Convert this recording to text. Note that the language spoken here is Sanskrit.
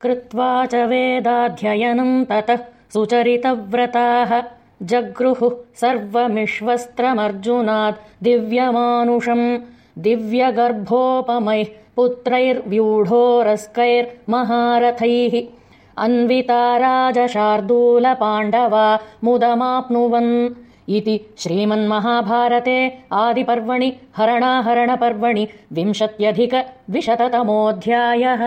कृत्वा च वेदाध्ययनम् ततः सुचरितव्रताः। जगृहुः सर्वमिश्वस्त्रमर्जुनात् दिव्यमानुषम्। दिव्यगर्भोपमैः पुत्रैर्व्यूढोरस्कैर्महारथैः। अन्विता राजशार्दूलपाण्डवा मुदमाप्नुवन्। इति श्रीमन्महाभारते आदिपर्वणि हरणाहरणपर्वणि विंशत्यधिकद्विशततमोऽध्यायः